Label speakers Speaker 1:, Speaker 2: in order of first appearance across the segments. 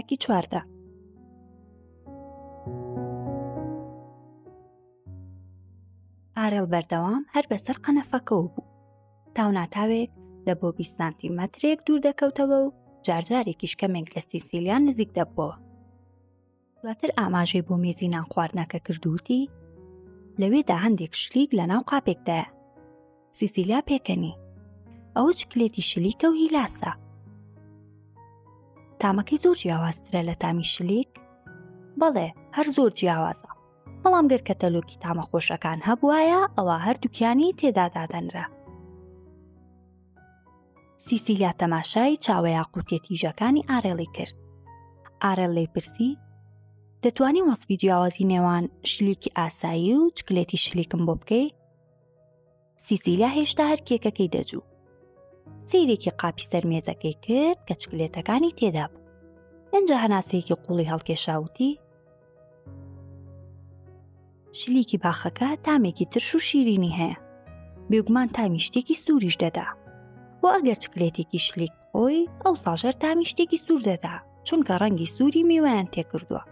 Speaker 1: تاکی چواردە ئارێڵ بەردەوام هەر بەسەر قەنەفەکەەوە بوو تاوناتاوێک لە بۆ 20 سانتیمەترێک دوور دەکەوتەوە و جارجارێکیش کەمێک لە سیسیلیان نزیک دەبووەوە دواتر ئاماژەی بۆ مێزی نان خواردنەکە کردووتی لەوێدا هەندێک شلیک لە ناو قاپێکدایە سیسیلیا پێکەنی ئەوە چکلێتی شلیکە و هیلاسە تامەکەی زۆر جیاوازترە لە تامی شلیک بەڵێ هەر زۆر جیاوازە بەڵام گەر کەتەلۆکی تامە خۆشەکان هەبواە ئەوە هەردووکیانی تێدادادەنرا سیسیلیا تەماشای چاوە یاقوتیە تیژەکانی ئارێڵی کرد ئارێل لی پرسی دەتوانی وەسفی جیاوازی نێوان شلیکی ئاسایی و چکلێتی شلیکم بۆ بکەی سیسیلیا هێشتا هەر کێکەکەی دەجوو سیرێکی قاپی سەرمێزەکەی کرد کە چکلێتەکانی تێدا بوو ئەجا هەناسەیەکی قوڵی هەڵکێشاوتی شلیکی باخەکە تامێکی ترش و شیرینی هەیە بێگومان تامی شتێکی سووریش دەدا و ئەگەر چکلێتێکی شلیک خۆی ئەو ساژەر تامی شتێکی سوور دەدا چونکە ڕەنگی سووری میوەیان تێکردووە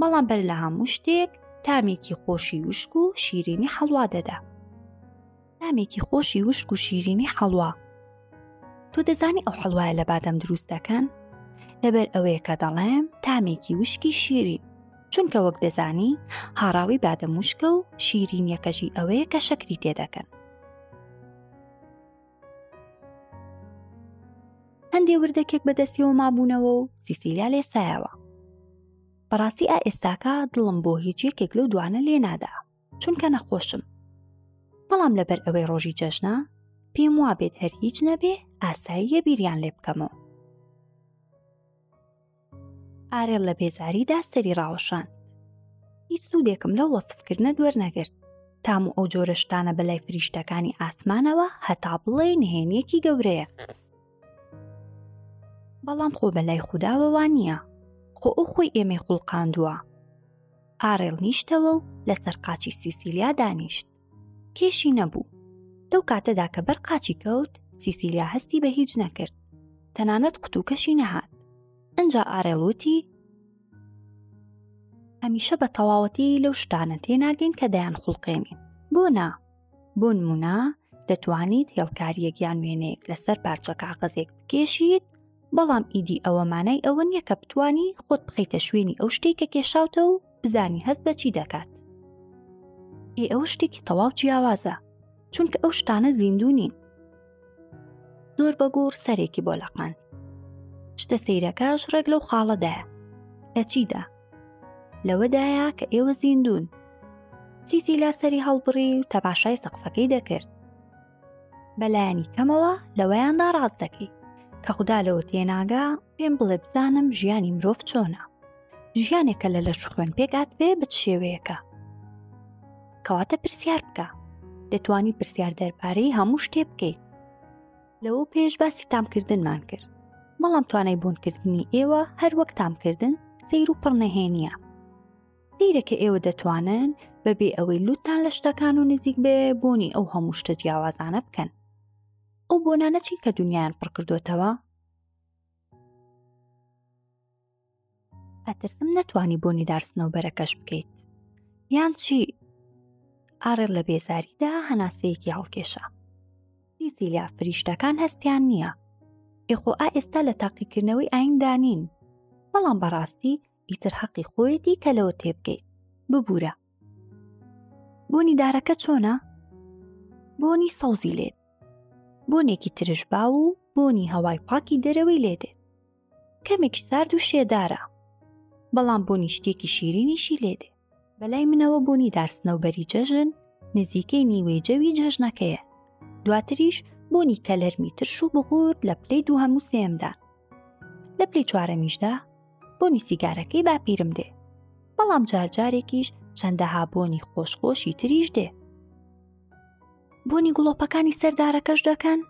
Speaker 1: بەڵام بەر لە هەموو شتێک تامێکی خۆشی وشک و شیرینی حەڵوا دەدا تامێکی خۆشی وشک و شیرینی حەڵوا تۆ دەزانی ئەو حەڵوایە لە بادەم دروست دەکەن لەبەر ئەوەیە کە دەڵێم تامێکی وشکی شیرین چونکە وەک دەزانی هاڕاوی بادە مشکە و شیرینیەکەژی ئەوەیە کە شەکری تێدەکەن هەندێ وردەکێک بەدەستیەوە مابوونەوە و سیسیلیا لێ سایەوە بەڕاستی ئا ئێستاکە دڵم بۆ هیچ یەکێک لەو دوانە لێ نادا چونکە نەخۆشم بەڵام لەبەر ئەوەی ڕۆژی جەژنە پێم وا بێت هەر هیچ نەبێ ئاساییە بیریان لێ بکەمەوە ئارێل لە بێزاریدا سەری ڕاوەشان هیچ سوودێکم لە وەصفکردە دوەر نەگرت تام و ئەو جۆرەشتانە بەلای فریشتەکانی ئاسمانەوە هەتا بڵێ نهێنیەکی گەورەیە بەڵام خۆ بەلای خودداوە وانە خۆ ئەو خۆی ئێمەی خوڵقاندووە ئارێڵ نیشتەوە و لەسەر قاچی سیسیلیا دانیشت کێشی نەبوو لەو کاتەدا کە بەر قاچی کەوت سیسیلیا هەستی بە هیچ نەکرد تەنانەت قوتوکەشی نەهات ئەجا ئارێڵوتی ئەمیشە بە تەواوەتی لەو شتانە تێناگەین کە دەیان خوڵقێنین بۆ نا بۆ نمونە دەتوانیت هێڵکاریەک یان وێنەیەک لەسەر پارچە کاغەزێک بکێشیت بەڵام ئیدی ئەوە مانای ئەوە نیە کە بتانی خۆت بخیتە شوێنی ئەو شتێک کە کێشاوتە و بزانی هەست بەچی دەکات ئێ ئەو شتێکی تەواو جیاوازە چونکە ئەو شتانە زیندوو نین زۆر بەگۆڕ سەرێکی بۆ لەقان شتە سیرەکەش ڕێک لەو خاڵەدایە لە چیدا لەوەدایە کە ئێوە زیندون سیسی لا سەری هەڵبڕی و تەباشای سەقفەکەی دەکرد بەلایەنی کەمەوە لەوەیاندا ڕاست دەکەی کە خوددا لەوە تێناگا پێم بڵێ بزانم ژیانی مرۆڤ چۆنە ژیانێکە لە لەش خوێن پێکات بێ بچ شێوەیەەکە کەواتە پرسیار بکە دەتانی پرسیار دەربارەی هەموو شتێ بکەیت لەوە پێش باسی تامکردنمان کرد بەڵام توانای بوونکردنی ئێوە هەر وەک تامکردن سیر و پڕنەهێنیە دیرەکە ئێوە دەتوانن بەبێ ئەوەی لوتان لە شتەکان و نزیک بێ بۆنی ئەو هەموو شتە جیاوازانە بکەن ئەو بۆنانە چین کە دنیایان پڕکردوتەوە ئەترسم نەتوانی بۆنی دارسنەوبەرەکەش بکەیت یان چی ئاڕێل لە بێزاریدا هەناسەیەکی هەڵکێشا سیسیلیا فریشتەکان هەستیان نییە ئێخۆ ئا ئێستا لە تاقیکردنەوەی ئایندا نین بەڵام بەڕاستی ئیتر حەقی خۆیەتی کە لەوە تێبگەیت ببوورە بۆنی دارەکە چۆنە بۆنی سەوزی لێت بۆنێکی ترش باو و بۆنی هەوای پاکی دەرەوەی لێ دێت کەمێکی سارد و شێدارە بەڵام بۆنی شتێکی شیرینیشی لێدێ بەلای منەوە بۆنی دارسنەوبەری جەژن نزیکەی نیوەی جەوی جەژنەکەیە دواتریش بۆنی کەلەرمی ترش و بغورد لە پلەی دوو هەموو سێمدا لە پلەی چوارەمیشدا بۆنی سیگارەکەی باپیرم دێ بەڵام جارجارێکیش چەندەها بۆنی خۆشخۆشی تریش دێ بۆنی گوڵۆپەکانی سەردارەکەش دەکەن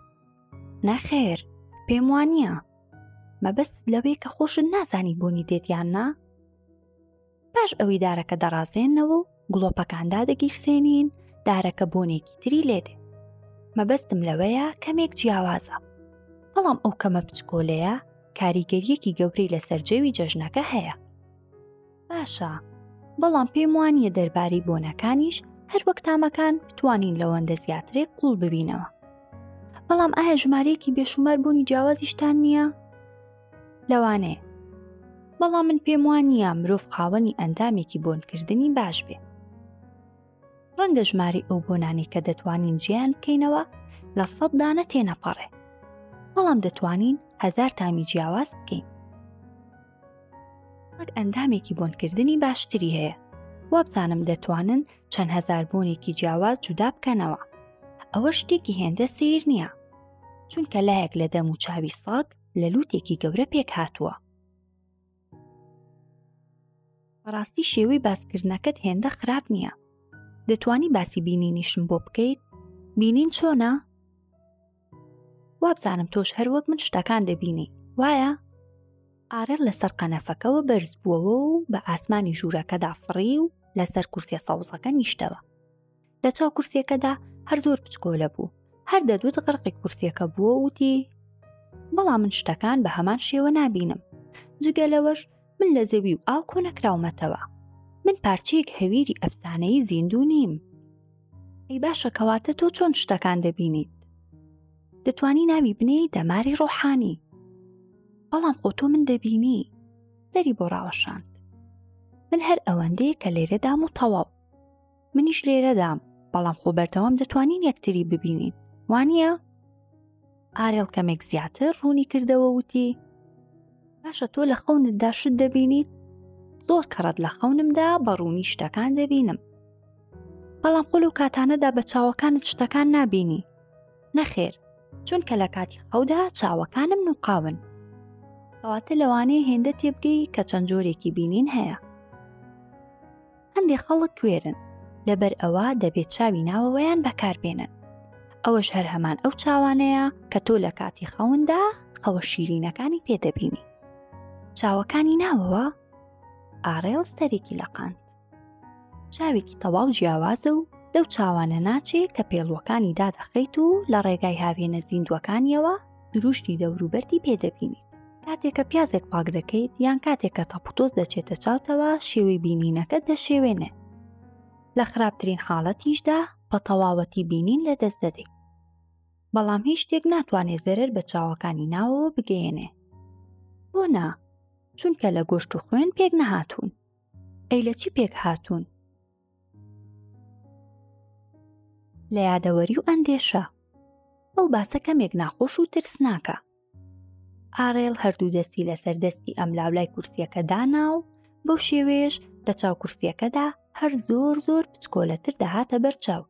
Speaker 1: نەخێر پێم وانە مەبەست لەوەیە کە خۆشت نازانی بۆنی دێت یان نا پاش ئەوی دارەکە دەڕازێنەوە و گڵۆپەکاندا دەگیرسێنین دارەکە بۆنێکی تری لێ دێ مەبەستم لەوەیە کەمێک جیاوازە بەڵام ئەو کەمە بچکۆلەیە کاریگەریەکی گەورەی لەسەر جەوی جەژنەکە هەیە باشە بەڵام پێم وانە دەربارەی بۆنەکانیش هەر وەک تامەکان بتوانین لەوەندە زیاترێک قوڵ ببینەوە بەڵام ئایا ژمارەیەکی بێشومار بوونی جیاوازیشتان نییە لەوانەیە بەڵام من پێم وان نییە مرۆڤ خاوەنی ئەندامێکی بۆنکردنی باش بێ ڕەنگە ژماری ئەو بۆنانەی کە دەتوانین جیان بکەینەوە لە سەد دانە تێنەپەڕێ بەڵام دەتوانین هزار تامی جیاواز بکەین وەک ئەندامێکی بۆنکردنی باشتری هەیە وابزانم دەتوانن چەند هزار بۆنێکی جیاواز جودا بکەنەوە ئەوە شتێکی هێندە سیر نییە چونکە لایەک لە دەم و چاوی ساک لە لووتێکی گەورە پێک هاتووە بەڕاستی شێوەی باسکردنەکەت هێندە خراپ نییە دەتانی باسی بینینیشم بۆ بکەیت بینین چۆنا وابزانم تۆش هەر وەک من شتەکان دەبینی وایە ئارەل لەسەر قەنەفەکەەوە بەرز بووەوە و بە ئاسمانی ژوورەکەدا فڕی و لەسەر کورسیە سەوزەکە نیشتەوە لە چاو کورسیەکەدا هەر زۆر بچکۆلە بوو هەر دەدوت غڕقی کورسیەکە بووە وتی بەڵام من شتەکان بە هەمان شێوە نابینم جگە لەوەش من لە زەوی و ئاو کۆنەکراومەتەوە من پارچەیەک هەویری ئەفسانەی زیندوو نیم ئەی باشە کەواتە تۆ چۆن شتەکان دەبینیت دەتوانی ناوی بنێی دەماری ڕۆحانی بەڵام خۆ تۆ من دەبینی دەری بۆ ڕاوەشاند من هەر ئەوەندەیە کە لێرەدام و تەواو منیش لێرەدام بەڵام خۆ بەردەوام دەتوانین یەکتری ببینین وانە؟ ئارێڵ کەمێک زیاتر ڕوونی کردەوە وتی باشە تۆ لە خەونتدا شت دەبینیت زۆر کەڕەت لە خەونمدا بە ڕوونی شتەکان دەبینم بەڵام خۆل و کاتانەدا بە چاوەکانت شتەکان نابینی نەخێر چونکە لە کاتی خەودا چاوەکانم نوقاون ئەواتە لەوانەیە هێندە تێبگەی کە چەند جۆرێکی بینین هەیە هەندێک خەڵک کوێرن لەبەر ئەوە دەبێت چاوی ناوەوەیان بەکاربێنن ئەوەش هەر هەمان ئەو چاوانەیە کە تۆ لە کاتی خەوندا خەوە شیرینەکانی پێدەبینی چاوەکانی ناوەوە ئارێڵ سەرێکی لەقاند چاوێکی تەواو جیاوازە و لەو چاوانە ناچێت کە پێڵوەکانی دادەخەیت و لە ڕێگای هاوێنە زیندوەکانیەوە دروشتی دەوروبەری پێدەبینیت کاتێکە پیازێک پاک دەکەیت یان کاتێکە تاپوتۆز دەچێتە چاوتەوە شێوەی بینینەکە دەشێوێنێ لە خراپترین حاڵەتیشدا بە تەواوەتی بینین لە دەست دەدەیت بەڵام هیچ شتێک ناتوانێت زەرەر بە چاوەکانی ناوەوە بگەیەنێ بۆ نا چونکە لە گۆشت و خوێن پێک نەهاتوون ئەی لە چی پێک هاتوون لە یادەوەری و ئەندێشە ئەو باسە کەمێک ناخۆش و ترسناکە ئارێل هەردوو دەستی لەسەر دەستی ئەم لاولای کورسیەکە دانا و بەو شێوەیەش لە چاو کورسیەکەدا هەر زۆر زۆر بچکۆلەتر دەهاتە بەرچاو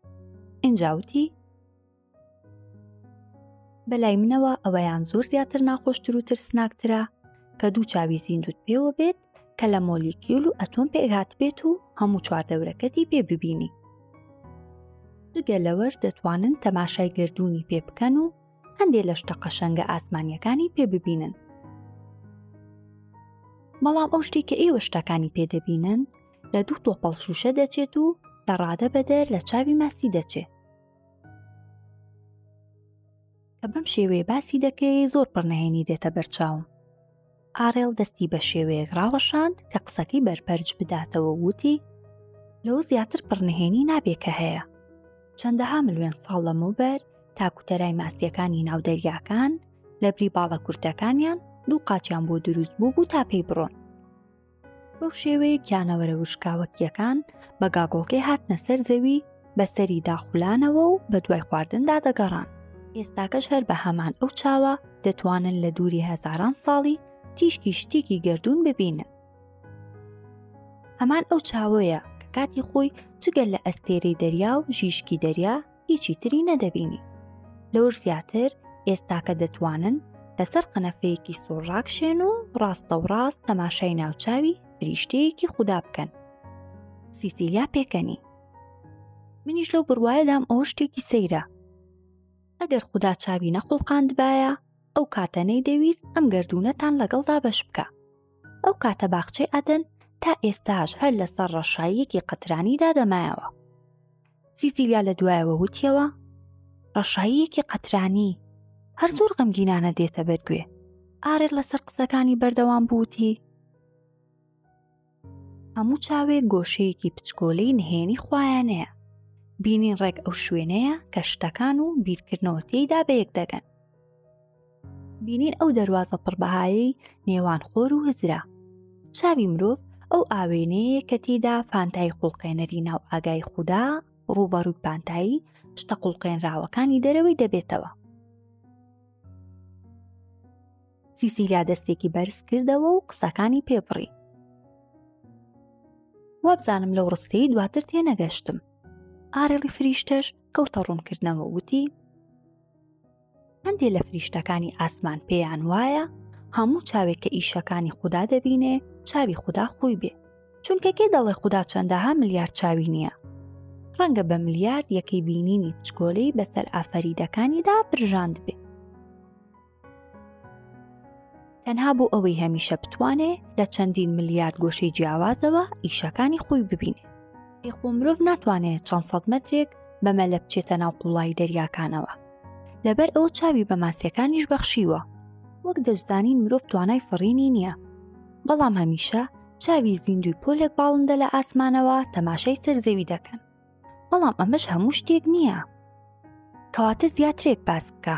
Speaker 1: ئینجاوتی بەلای منەوە ئەوەیان زۆر زیاتر ناخۆشتر و ترسناکترە کە دوو چاوی زیندوت پێوە بێت کە لە مۆلیکیول و ئەتۆم پێگات بێت و هەموو چواردەورەکەتی پێ ببینی جگە لەوەش دەتوانن تەماشای گردردونی پێ بکەن و هەندێ لە شتە قەشەنگە ئاسمانیەکانی پێ ببینن بەڵام ئەو شتی کە ئێوە شتەکانی پێ دەبینن لە دوو تۆپەڵ شوشە دەچێت و دەڕادە بەدەر لە چاوی ماسی دەچێت کە بەم شێوەیە باسی دەکەی زۆر پڕنهێنی دێتە بەرچاوم ئارێڵ دەستی بە شێوەیەک ڕاوەشاند کە قسەکەی بەرپەرج بداتەوە وتی لەو زیاتر پڕنهێنی نابێ کە هەیە چەندەها ملوێن ساڵ لەمەوبەر تاکوتەرای ماسیەکانی ناودەریاکان لە بری باڵە کورتەکانیان دوو قاچیان بۆ دروست بوو بوو تا پێی بڕۆن بەو شێوەیە گیانەوەرە وشکاوەکیەکان بە گاگۆڵکەی هاتنە سەر زەوی بەسەری داخولانەوە و بە دوای خواردندا دەگەڕان ئێستاکەش هەر بە هەمان ئەو چاوە دەتوانن لە دووری هەزاران ساڵی تیشکی شتێکی گردردون ببینن هەمان ئەو چاوەیە کە کاتی خۆی چگەل لە ئەستێرەی دەریا و ژیشکی دەریا هیچی تری نەدەبینی لەوش زیاتر ئێستاکە دەتوانن لەسەر قەنەفەیەکی سۆڕاکشێن و ڕاستە و ڕاست تەماشای ناوچاوی فریشتەیەکی خوددا بکەن سیسیلیا پێکەنی منیش لەو بڕواایەدام ئەو شتێکی سەیرە ئەگەر خوددا چاوی نەخڵقاندبایە ئەو کاتەنەی دەویست ئەم گردردونەتان لەگەڵدا بەش بکە ئەو کاتە باخچەی ئەدەن تا ئێستاش هەر لەسەر ڕەشاییەکی قەترانیدا دەمایەوە سیسیلیا لە دوایەوە وتیەوە ڕەشاییەکی قەترانی هەر زۆر غەمگینانە دێتە بەرگوێ ئارێر لەسەر قسەکانی بەردەوام بووتی هەموو چاوێک گۆشەیەکی پچکۆلەی نهێنی خوایانەیە بینین ڕێک ئەو شوێنەیە کە شتەکان و بیرکردنەوە تێیدا بەیەک دەگەن بینین ئەو دەروازە پڕبەهایی نێوان خۆر و هزرا چاوی مرۆڤ ئەو ئاوێنەیە کە تێدا پانتایی خوڵقێنەری ناو ئاگای خوددا ڕووبەڕووی پانتایی شتە قوڵقێنراوەکانی دەرەوەی دەبێتەوە سیسیلیا دەستێکی بەرز کردەوە و قسەکانی پێپڕی وابزانم لەو ڕستەی دواتر تێنەگەشتم ئارێڵی فریشتەش کەوتە ڕوونکردنەوە وتی هەندێ لە فریشتەکانی ئاسمان پێیان وایە هەموو چاوێک کە ئیشەکانی خوددا دەبینێ چاوی خوددا خۆی بێ چونکە کێ دەڵێ خوددا چەندەها ملیار چاوی نییە ڕەنگە بە ملیارد یەکەی بینینی پچکۆلەی بەسەر ئافەریدەکانیدا پرژاند بێ تەنها بۆ ئەوەی هەمیشە بتوانێ لە چەندین ملیارد گۆشەی جیاوازەوە ئیشەکانی خۆی ببینێ یخۆ مرۆڤ ناتوانێت چەند سەد مترێک بەمە لە بچێتە ناو قوڵایی دەریاکانەوە لەبەر ئەو چاوی بە ماسیەکانیش بەخشیوە وەک دەشزانین مرۆڤ توانای فڕینی نییە بەڵام هەمیشە چاوی زیندوی پۆلێک باڵندە لە ئاسمانەوە تەماشای سەرزەوی دەکەن بەڵام ئەمەش هەموو شتێک نییە کەواتە زیاترێک باس بکە